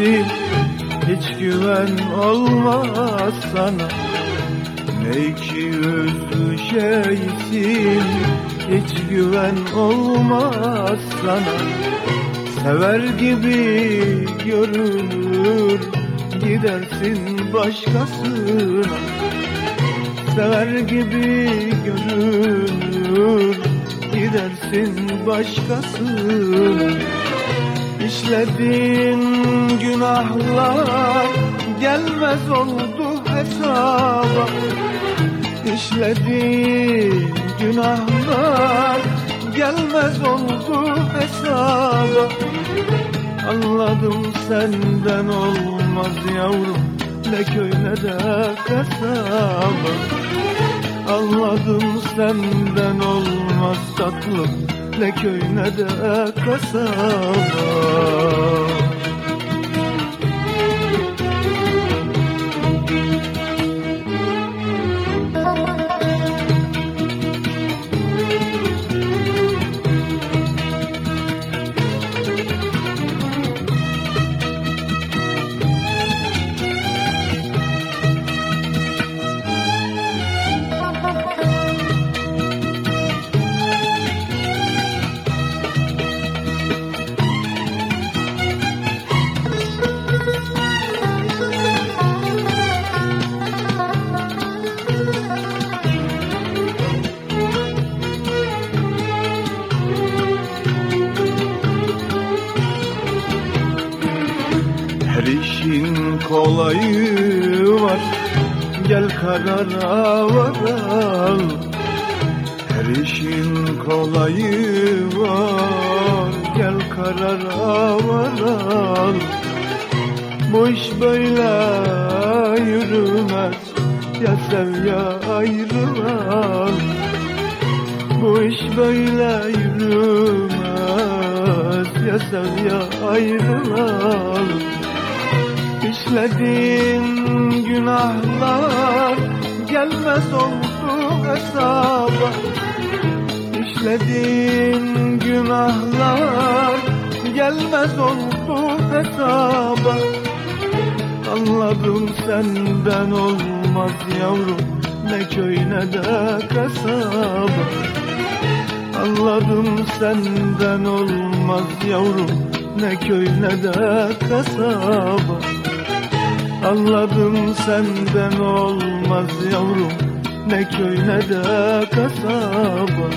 şeysin Hiç güven olmaz sana. Ne iki yüzlü şeysin Hiç güven olmaz sana. Sever gibi görünür Gidersin başkasına. Sever gibi görünür Gidersin başkasına İşlediğin günahlar Gelmez oldu hesaba. İşlediğin günahlar Gelmez oldu hesaba. Anladım senden olmaz yavrum Ne köy ne de kasaba. Anladım senden olmaz tatlım Ne köy ne de kasaba Her işin kolayı var. Gel karara varalım Her işin kolayı var. Gel karara varalım Bu iş böyle yürümez. Ya sev ya ayrılalım Bu iş böyle yürümez. Ya sev ya ayrılalım İşlediğin günahlar gelmez oldu hesaba. İşlediğin günahlar gelmez oldu hesaba. Anladım senden olmaz yavrum ne köy ne de kasaba. Anladım senden olmaz yavrum ne köy ne de kasaba Anladım senden olmaz yavrum. Ne köy ne de kasaba